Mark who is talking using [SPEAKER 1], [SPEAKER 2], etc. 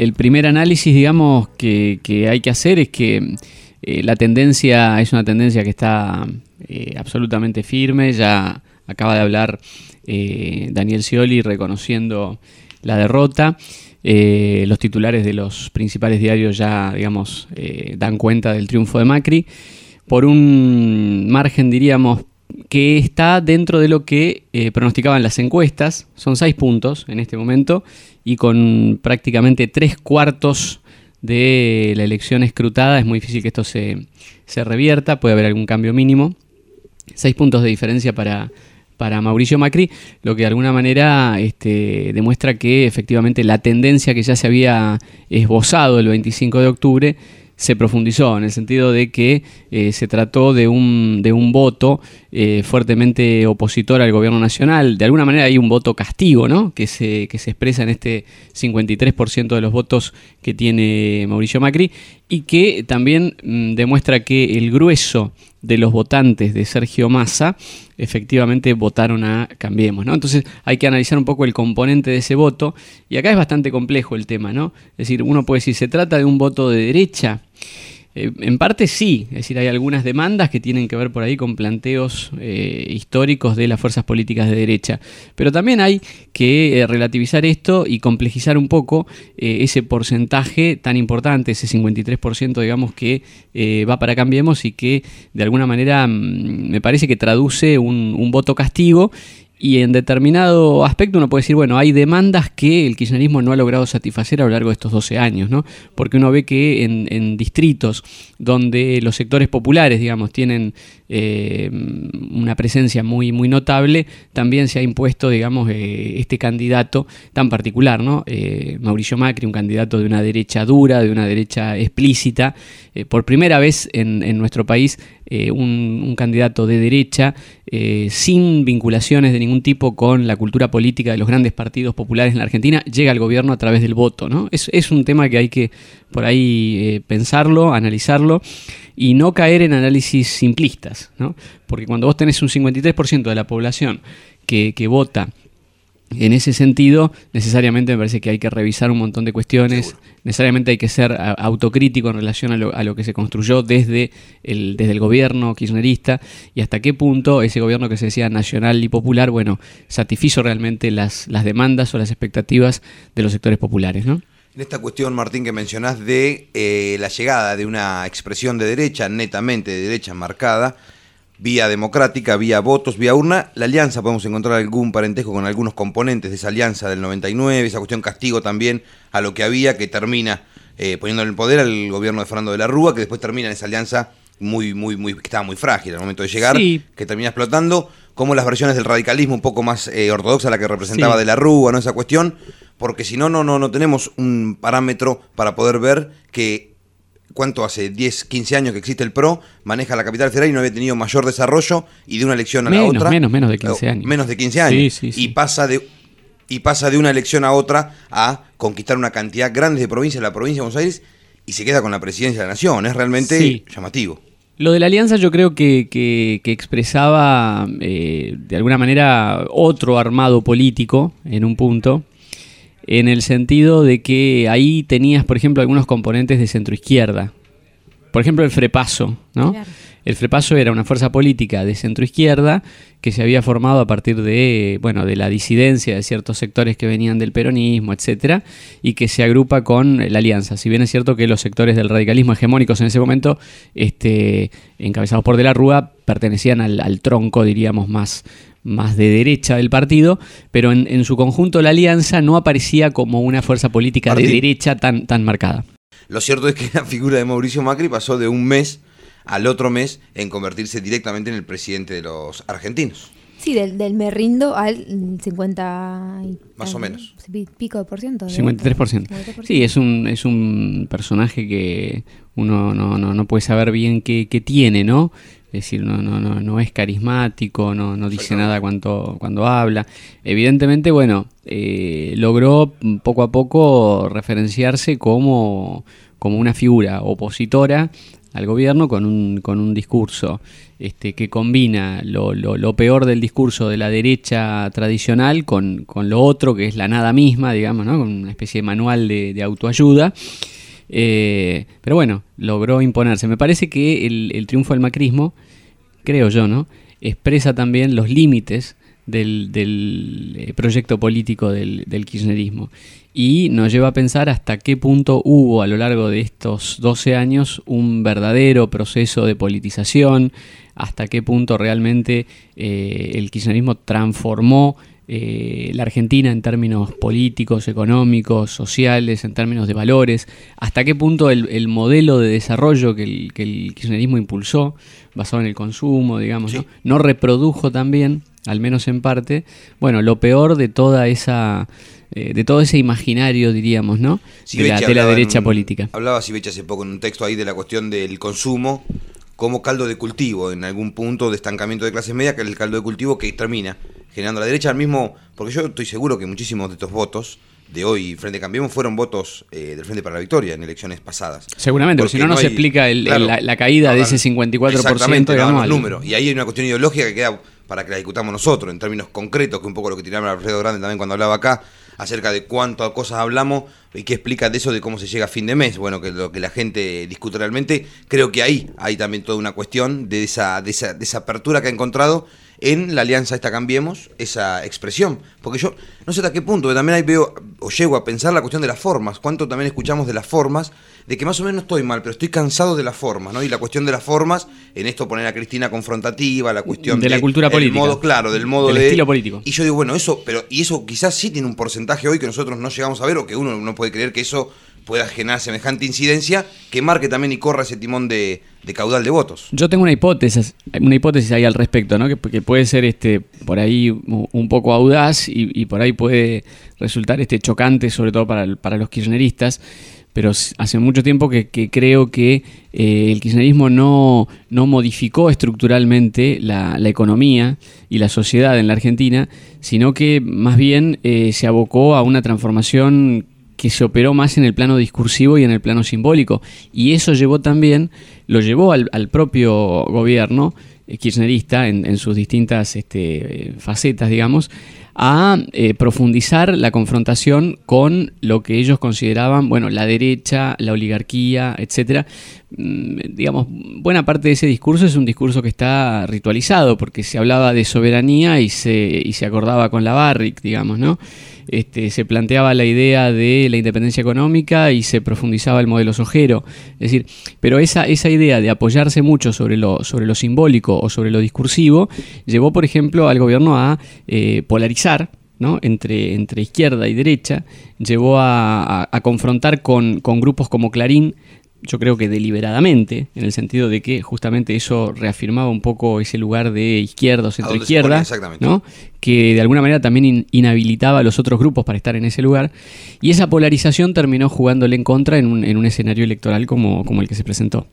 [SPEAKER 1] El primer análisis, digamos, que, hay que hacer es que eh, la tendencia es una tendencia que está eh, absolutamente firme. Ya acaba de hablar eh, Daniel Scioli reconociendo la derrota. los titulares de los principales diarios ya, digamos, dan cuenta del triunfo de Macri. Por un margen, diríamos, que está dentro de lo que pronosticaban las encuestas. Son seis puntos en este momento y con prácticamente tres cuartos de la elección escrutada es muy difícil que esto se, revierta, puede haber algún cambio mínimo. Seis puntos de diferencia para, para Mauricio Macri, lo que de alguna manera este, demuestra que efectivamente la tendencia que ya se había esbozado el 25 de octubre se profundizó en el sentido de que eh, se trató de un, de un voto eh, fuertemente opositor al gobierno nacional. De alguna manera hay un voto castigo, ¿no? Que se, que se expresa en este 53% de los votos que tiene Mauricio Macri y que también mm, demuestra que el grueso de los votantes de Sergio Massa efectivamente votaron a Cambiemos, ¿no? Entonces hay que analizar un poco el componente de ese voto y acá es bastante complejo el tema, ¿no? Es decir, uno puede decir, ¿se trata de un voto de derecha? Eh, en parte sí, es decir, hay algunas demandas que tienen que ver por ahí con planteos eh, históricos de las fuerzas políticas de derecha, pero también hay que eh, relativizar esto y complejizar un poco ese porcentaje tan importante, ese 53% digamos que va para Cambiemos y que de alguna manera mm, me parece que traduce un, un voto castigo y en determinado aspecto uno puede decir, bueno, hay demandas que el kirchnerismo no ha logrado satisfacer a lo largo de estos 12 años, ¿no? Porque uno ve que en, distritos donde los sectores populares, digamos, tienen eh, una presencia muy, muy notable, también se ha impuesto, digamos, eh, este candidato tan particular, ¿no? Eh, Mauricio Macri, un candidato de una derecha dura, de una derecha explícita, por primera vez en, en nuestro país un, un, candidato de derecha sin vinculaciones de ningún tipo con la cultura política de los grandes partidos populares en la Argentina, llega al gobierno a través del voto, ¿no? Es, es un tema que hay que por ahí pensarlo, analizarlo y no caer en análisis simplistas, ¿no? Porque cuando vos tenés un 53% de la población que, vota en ese sentido, necesariamente me parece que hay que revisar un montón de cuestiones, necesariamente hay que ser autocrítico en relación a lo, que se construyó desde el, desde el gobierno kirchnerista. Y hasta qué punto ese gobierno que se decía nacional y popular, bueno, satisfizo realmente las, las demandas o las expectativas de los sectores populares, ¿no?
[SPEAKER 2] En esta cuestión, Martín, que mencionás de eh, la llegada de una expresión de derecha, netamente de derecha marcada, vía democrática, vía votos, vía urna, la alianza, podemos encontrar algún parentesco con algunos componentes de esa alianza del 99, esa cuestión castigo también a lo que había, que termina eh, poniendo en el poder al gobierno de Fernando de la Rúa, que después termina en esa alianza muy, muy, muy, que estaba muy frágil al momento de llegar, que termina explotando, como las versiones del radicalismo un poco más eh, ortodoxa, la que representaba de la Rúa, ¿no? Esa cuestión, porque si no, no, no, no tenemos un parámetro para poder ver que cuánto hace 10, 15 años que existe el PRO, maneja la capital federal y no había tenido mayor desarrollo y de una elección a la otra.
[SPEAKER 1] Menos, menos de 15 años.
[SPEAKER 2] Menos de 15 años. Y pasa de y pasa de una elección a otra a conquistar una cantidad grande de provincias, la provincia de Buenos Aires, y se queda con la presidencia de la nación. Es realmente llamativo.
[SPEAKER 1] Lo de la alianza yo creo que, que, expresaba eh, de alguna manera otro armado político en un punto, en el sentido de que ahí tenías, por ejemplo, algunos componentes de centroizquierda. Por ejemplo, el Frepaso, ¿no? El Frepaso era una fuerza política de centroizquierda que se había formado a partir de, bueno, de la disidencia de ciertos sectores que venían del peronismo, etcétera, y que se agrupa con la alianza. Si bien es cierto que los sectores del radicalismo hegemónicos en ese momento, este, encabezados por De la Rúa, pertenecían al, al tronco, diríamos, más, más de derecha del partido, pero en, su conjunto la alianza no aparecía como una fuerza política de derecha tan, tan marcada.
[SPEAKER 2] Lo cierto es que la figura de Mauricio Macri pasó de un mes al otro mes en convertirse directamente en el presidente de los argentinos.
[SPEAKER 3] Sí, del, del me rindo al 50...
[SPEAKER 2] Más o menos.
[SPEAKER 3] Pico de por ciento.
[SPEAKER 1] 53%. Sí, es un, es un personaje que uno no, no, no puede saber bien qué, qué tiene, ¿no? Es decir, no, no, no, no es carismático, no, no dice nada cuando, cuando habla. Evidentemente, bueno, eh, logró poco a poco referenciarse como, como una figura opositora al gobierno con un, con un discurso este, que combina lo, lo, peor del discurso de la derecha tradicional con, con, lo otro, que es la nada misma, digamos, ¿no? con una especie de manual de, autoayuda. Eh, pero bueno, logró imponerse. Me parece que el, triunfo del macrismo, creo yo, ¿no? expresa también los límites del, eh, proyecto político del, del, kirchnerismo. Y nos lleva a pensar hasta qué punto hubo a lo largo de estos 12 años un verdadero proceso de politización, hasta qué punto realmente eh, el kirchnerismo transformó eh, la Argentina en términos políticos, económicos, sociales, en términos de valores, hasta qué punto el, modelo de desarrollo que el, kirchnerismo impulsó, basado en el consumo, digamos, ¿no? reprodujo también, al menos en parte, bueno, lo peor de toda esa... Eh, de todo ese imaginario, diríamos, ¿no? de, la, derecha política.
[SPEAKER 2] Hablaba Sibecha hace poco en un texto ahí de la cuestión del consumo como caldo de cultivo, en algún punto de estancamiento de clase media, que es el caldo de cultivo que termina generando la derecha al mismo, porque yo estoy seguro que muchísimos de estos votos de hoy Frente Cambiemos fueron votos eh, del Frente para la Victoria en elecciones pasadas.
[SPEAKER 1] Seguramente, porque si no, no, se explica la, caída de ese 54%.
[SPEAKER 2] Exactamente, digamos, el número. Y ahí hay una cuestión ideológica que queda para que la discutamos nosotros, en términos concretos, que un poco lo que tiraba Alfredo Grande también cuando hablaba acá, acerca de cuántas cosas hablamos y qué explica de eso de cómo se llega a fin de mes. Bueno, que lo que la gente discute realmente, creo que ahí hay también toda una cuestión de esa, de esa, de esa apertura que ha encontrado en la alianza esta Cambiemos esa expresión. Porque yo no sé hasta qué punto, también ahí veo o llego a pensar la cuestión de las formas. Cuánto también escuchamos de las formas, de que más o menos estoy mal, pero estoy cansado de las formas, ¿no? Y la cuestión de las formas, en esto poner a Cristina confrontativa, la cuestión
[SPEAKER 1] de, la cultura política.
[SPEAKER 2] modo, claro, del modo del
[SPEAKER 1] estilo político.
[SPEAKER 2] Y yo digo, bueno, eso, pero y eso quizás sí tiene un porcentaje hoy que nosotros no llegamos a ver o que uno no puede creer que eso pueda generar semejante incidencia que marque también y corra ese timón de, caudal de votos.
[SPEAKER 1] Yo tengo una hipótesis, una hipótesis ahí al respecto, ¿no? que, puede ser este por ahí un poco audaz y, por ahí puede resultar este chocante, sobre todo para, los kirchneristas, pero hace mucho tiempo que, creo que eh, el kirchnerismo no, no modificó estructuralmente la, economía y la sociedad en la Argentina, sino que más bien eh, se abocó a una transformación que se operó más en el plano discursivo y en el plano simbólico. Y eso llevó también, lo llevó al, propio gobierno eh, kirchnerista en, sus distintas este, facetas, digamos, a eh, profundizar la confrontación con lo que ellos consideraban, bueno, la derecha, la oligarquía, etcétera. Mm, digamos, buena parte de ese discurso es un discurso que está ritualizado, porque se hablaba de soberanía y se, y se acordaba con la Barrick, digamos, ¿no? Este, se planteaba la idea de la independencia económica y se profundizaba el modelo sojero. Es decir, pero esa, esa idea de apoyarse mucho sobre lo, sobre lo simbólico o sobre lo discursivo llevó, por ejemplo, al gobierno a eh, polarizar ¿no? entre, entre izquierda y derecha, llevó a, a, confrontar con, con, grupos como Clarín yo creo que deliberadamente, en el sentido de que justamente eso reafirmaba un poco ese lugar de izquierda o centro-izquierda, ¿no? que de alguna manera también inhabilitaba a los otros grupos para estar en ese lugar, y esa polarización terminó jugándole en contra en un, en un escenario electoral como, como el que se presentó.